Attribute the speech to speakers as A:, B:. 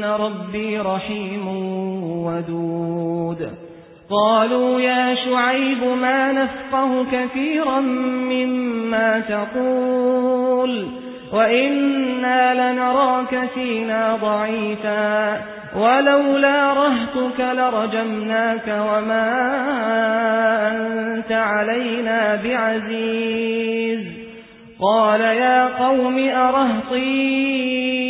A: إِنَّ رَبِّي رَحِيمٌ وَدُودٌ. قالوا يا شعيب ما نفقه كثيرا مما تقول وإنا لنراك فينا ضعيفا. ولولا رهتك لرجمناك وما أنت علينا بعزيز. قال يا قوم أرهطين